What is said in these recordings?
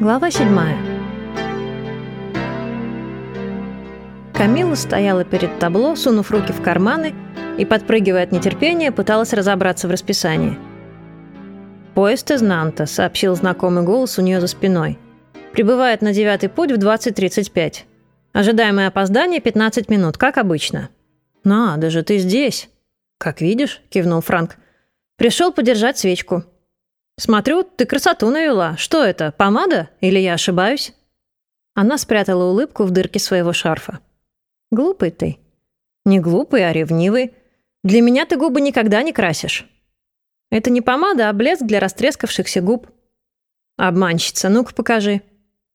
Глава седьмая. Камила стояла перед табло, сунув руки в карманы и, подпрыгивая от нетерпения, пыталась разобраться в расписании. «Поезд из Нанта», — сообщил знакомый голос у нее за спиной. «Прибывает на девятый путь в 20.35. Ожидаемое опоздание — 15 минут, как обычно». «Надо же, ты здесь!» «Как видишь», — кивнул Франк. «Пришел подержать свечку». «Смотрю, ты красоту навела. Что это, помада? Или я ошибаюсь?» Она спрятала улыбку в дырке своего шарфа. «Глупый ты». «Не глупый, а ревнивый. Для меня ты губы никогда не красишь». «Это не помада, а блеск для растрескавшихся губ». «Обманщица, ну-ка покажи».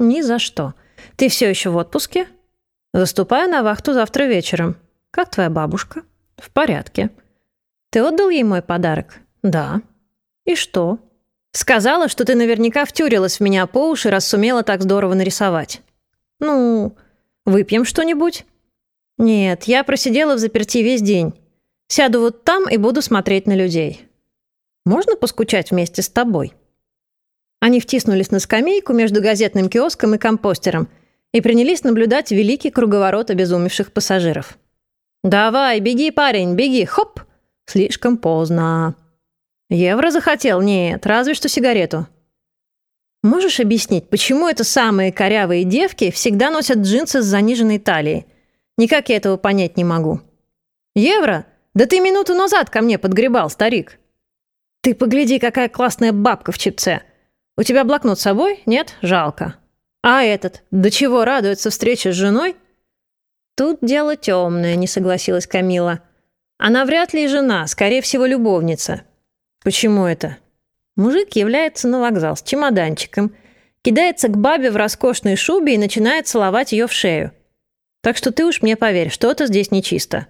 «Ни за что. Ты все еще в отпуске?» «Заступаю на вахту завтра вечером. Как твоя бабушка?» «В порядке». «Ты отдал ей мой подарок?» «Да». «И что?» Сказала, что ты наверняка втюрилась в меня по уши, раз сумела так здорово нарисовать. Ну, выпьем что-нибудь? Нет, я просидела в заперти весь день. Сяду вот там и буду смотреть на людей. Можно поскучать вместе с тобой? Они втиснулись на скамейку между газетным киоском и компостером и принялись наблюдать великий круговорот обезумевших пассажиров. «Давай, беги, парень, беги, хоп!» Слишком поздно. Евро захотел? Нет, разве что сигарету. Можешь объяснить, почему это самые корявые девки всегда носят джинсы с заниженной талией? Никак я этого понять не могу. Евро? Да ты минуту назад ко мне подгребал, старик. Ты погляди, какая классная бабка в чипце. У тебя блокнот с собой? Нет? Жалко. А этот? До чего радуется встрече с женой? Тут дело темное, не согласилась Камила. Она вряд ли жена, скорее всего, любовница. Почему это? Мужик является на вокзал с чемоданчиком, кидается к бабе в роскошной шубе и начинает целовать ее в шею. Так что ты уж мне поверь, что-то здесь нечисто.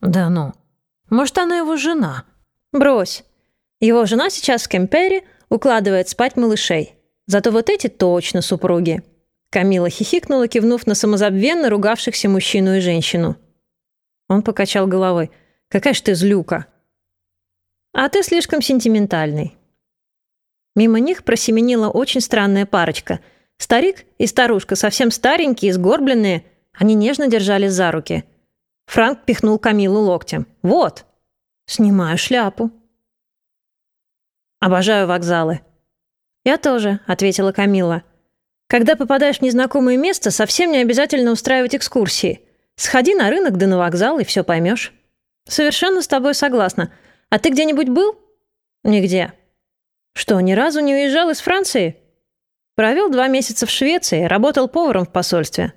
Да ну. Может, она его жена? Брось. Его жена сейчас в Кемпере укладывает спать малышей. Зато вот эти точно супруги. Камила хихикнула, кивнув на самозабвенно ругавшихся мужчину и женщину. Он покачал головой. «Какая ж ты злюка!» А ты слишком сентиментальный». Мимо них просеменила очень странная парочка. Старик и старушка, совсем старенькие, сгорбленные, они нежно держались за руки. Франк пихнул Камилу локтем. «Вот!» «Снимаю шляпу». «Обожаю вокзалы». «Я тоже», — ответила Камила. «Когда попадаешь в незнакомое место, совсем не обязательно устраивать экскурсии. Сходи на рынок да на вокзал, и все поймешь». «Совершенно с тобой согласна. А ты где-нибудь был? Нигде. Что, ни разу не уезжал из Франции? Провел два месяца в Швеции, работал поваром в посольстве.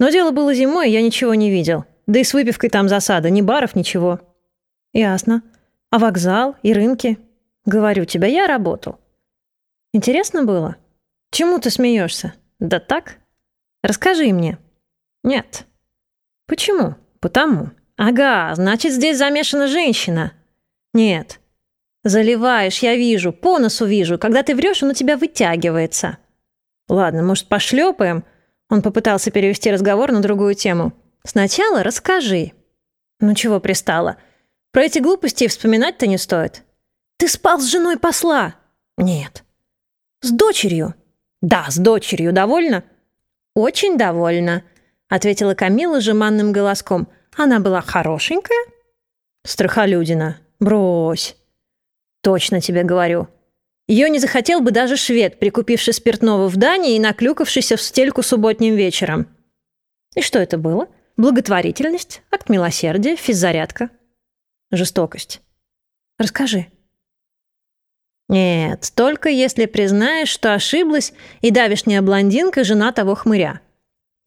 Но дело было зимой, я ничего не видел. Да и с выпивкой там засада, ни баров, ничего. Ясно. А вокзал и рынки? Говорю тебе, я работал. Интересно было? Чему ты смеешься? Да так? Расскажи мне. Нет. Почему? Потому. Ага, значит, здесь замешана женщина. «Нет». «Заливаешь, я вижу, по носу вижу. Когда ты врешь, он у тебя вытягивается». «Ладно, может, пошлепаем?» Он попытался перевести разговор на другую тему. «Сначала расскажи». «Ну чего пристала? Про эти глупости вспоминать-то не стоит». «Ты спал с женой посла?» «Нет». «С дочерью?» «Да, с дочерью. Довольна?» «Очень довольна», — ответила Камила жеманным голоском. «Она была хорошенькая?» «Страхолюдина», Брось. Точно тебе говорю. Ее не захотел бы даже швед, прикупивший спиртного в Дании и наклюкавшийся в стельку субботним вечером. И что это было? Благотворительность, акт милосердия, физзарядка. Жестокость. Расскажи. Нет, только если признаешь, что ошиблась, и давишняя блондинка – жена того хмыря.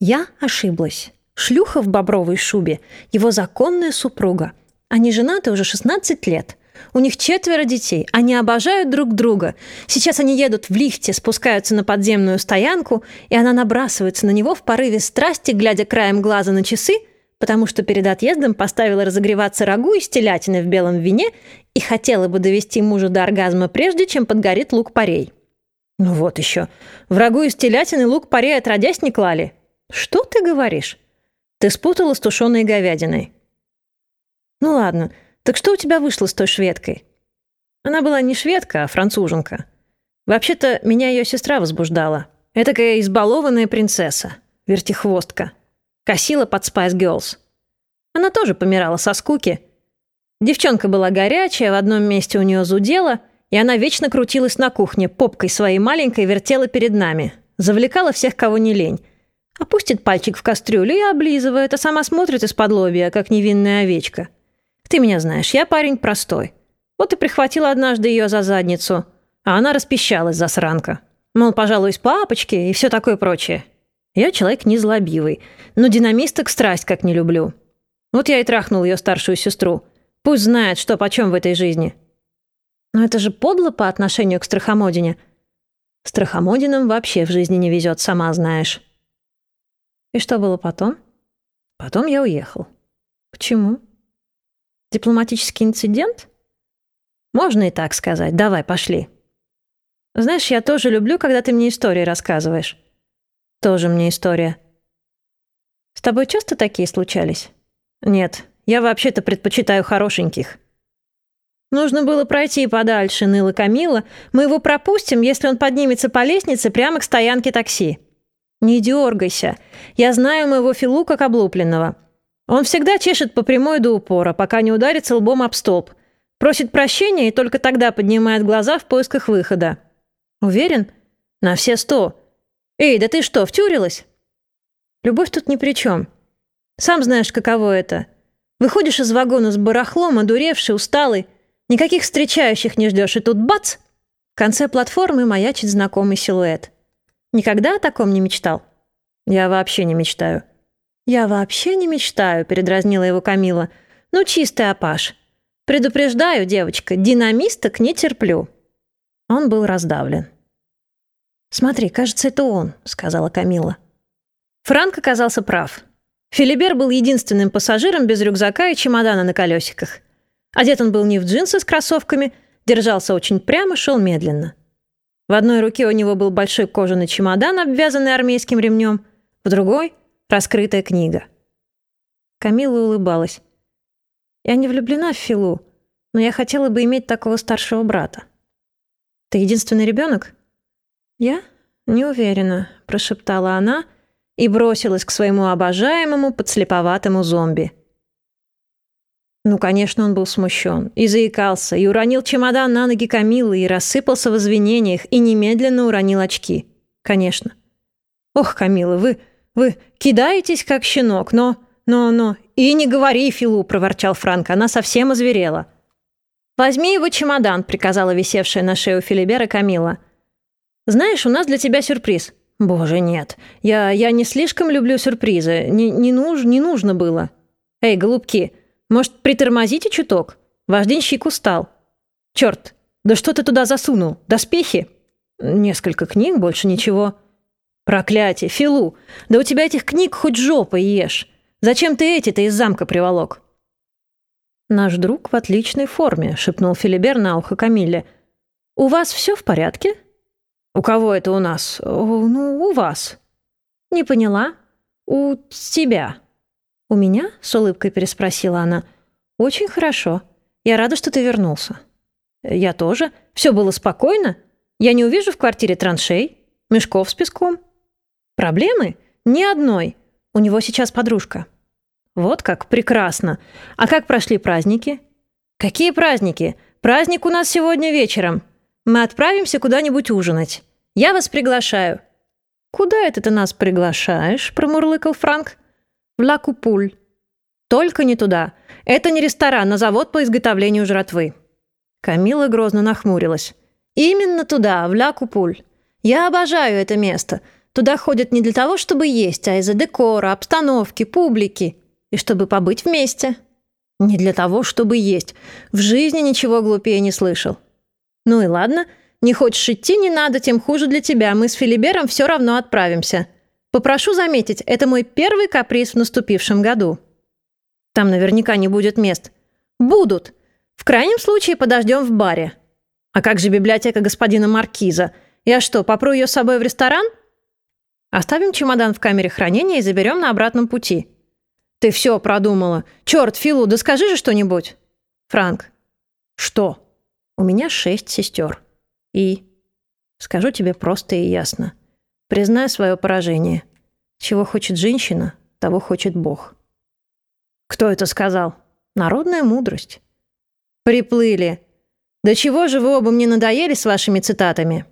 Я ошиблась. Шлюха в бобровой шубе – его законная супруга – они женаты уже 16 лет. У них четверо детей. Они обожают друг друга. Сейчас они едут в лифте, спускаются на подземную стоянку, и она набрасывается на него в порыве страсти, глядя краем глаза на часы, потому что перед отъездом поставила разогреваться рагу из телятины в белом вине и хотела бы довести мужа до оргазма прежде, чем подгорит лук-порей. Ну вот еще. В рагу из телятины лук-порей отродясь не клали. Что ты говоришь? Ты спутала с тушеной говядиной. «Ну ладно, так что у тебя вышло с той шведкой?» Она была не шведка, а француженка. Вообще-то, меня ее сестра возбуждала. Этакая избалованная принцесса, вертихвостка. Косила под Spice Girls. Она тоже помирала со скуки. Девчонка была горячая, в одном месте у нее зудело, и она вечно крутилась на кухне, попкой своей маленькой вертела перед нами. Завлекала всех, кого не лень. Опустит пальчик в кастрюлю и облизывает, а сама смотрит из-под лобья, как невинная овечка. Ты меня знаешь, я парень простой. Вот и прихватила однажды ее за задницу, а она распищалась, засранка. Мол, пожалуйсь папочке и все такое прочее. Я человек незлобивый, но динамисток страсть как не люблю. Вот я и трахнул ее старшую сестру. Пусть знает, что почем в этой жизни. Но это же подло по отношению к Страхомодине. Страхомодинам вообще в жизни не везет, сама знаешь. И что было потом? Потом я уехал. Почему? Дипломатический инцидент? Можно и так сказать. Давай, пошли. Знаешь, я тоже люблю, когда ты мне истории рассказываешь. Тоже мне история. С тобой часто такие случались? Нет, я вообще-то предпочитаю хорошеньких. Нужно было пройти подальше, ныла Камила. Мы его пропустим, если он поднимется по лестнице прямо к стоянке такси. Не дергайся. Я знаю моего Филу как облупленного. Он всегда чешет по прямой до упора, пока не ударится лбом об столб. Просит прощения и только тогда поднимает глаза в поисках выхода. Уверен? На все сто. Эй, да ты что, втюрилась? Любовь тут ни при чем. Сам знаешь, каково это. Выходишь из вагона с барахлом, одуревший, усталый. Никаких встречающих не ждешь, и тут бац! В конце платформы маячит знакомый силуэт. Никогда о таком не мечтал? Я вообще не мечтаю. Я вообще не мечтаю, передразнила его Камила. Ну, чистый апаш. Предупреждаю, девочка, динамисток не терплю. Он был раздавлен. «Смотри, кажется, это он», — сказала Камила. Франк оказался прав. Филибер был единственным пассажиром без рюкзака и чемодана на колесиках. Одет он был не в джинсы с кроссовками, держался очень прямо, шел медленно. В одной руке у него был большой кожаный чемодан, обвязанный армейским ремнем, в другой — раскрытая книга. Камила улыбалась. «Я не влюблена в Филу, но я хотела бы иметь такого старшего брата. Ты единственный ребенок? Я? Не уверена, прошептала она и бросилась к своему обожаемому подслеповатому зомби. Ну, конечно, он был смущен, и заикался, и уронил чемодан на ноги Камилы, и рассыпался в извинениях, и немедленно уронил очки. Конечно. Ох, Камила, вы, вы кидаетесь, как щенок, но, но, но... И не говори, Филу, проворчал Франк, она совсем озверела. «Возьми его чемодан», — приказала висевшая на шею Филибера Камила. «Знаешь, у нас для тебя сюрприз». «Боже, нет. Я, я не слишком люблю сюрпризы. Не, не, нуж, не нужно было». «Эй, голубки, может, притормозите чуток? Ваш денщик устал». «Черт, да что ты туда засунул? Доспехи?» «Несколько книг, больше ничего». «Проклятие, Филу! Да у тебя этих книг хоть жопой ешь! Зачем ты эти-то из замка приволок?» «Наш друг в отличной форме», — шепнул Филибер на ухо Камилле. «У вас все в порядке?» «У кого это у нас?» «Ну, у вас». «Не поняла. У тебя». «У меня?» — с улыбкой переспросила она. «Очень хорошо. Я рада, что ты вернулся». «Я тоже. Все было спокойно. Я не увижу в квартире траншей, мешков с песком». «Проблемы? Ни одной. У него сейчас подружка». Вот как прекрасно. А как прошли праздники? Какие праздники? Праздник у нас сегодня вечером. Мы отправимся куда-нибудь ужинать. Я вас приглашаю. Куда это ты нас приглашаешь? промурлыкал Франк. В Ла Купуль. Только не туда. Это не ресторан, а завод по изготовлению жратвы. Камила грозно нахмурилась. Именно туда, в Ла Купуль. Я обожаю это место. Туда ходят не для того, чтобы есть, а из-за декора, обстановки, публики и чтобы побыть вместе. Не для того, чтобы есть. В жизни ничего глупее не слышал. Ну и ладно, не хочешь идти, не надо, тем хуже для тебя. Мы с Филибером все равно отправимся. Попрошу заметить, это мой первый каприз в наступившем году. Там наверняка не будет мест. Будут. В крайнем случае подождем в баре. А как же библиотека господина Маркиза? Я что, попру ее с собой в ресторан? Оставим чемодан в камере хранения и заберем на обратном пути. «Ты все продумала. Черт, Филу, да скажи же что-нибудь!» «Франк». «Что?» «У меня шесть сестер. И...» «Скажу тебе просто и ясно. признай свое поражение. Чего хочет женщина, того хочет Бог. Кто это сказал? Народная мудрость. Приплыли. Да чего же вы оба мне надоели с вашими цитатами?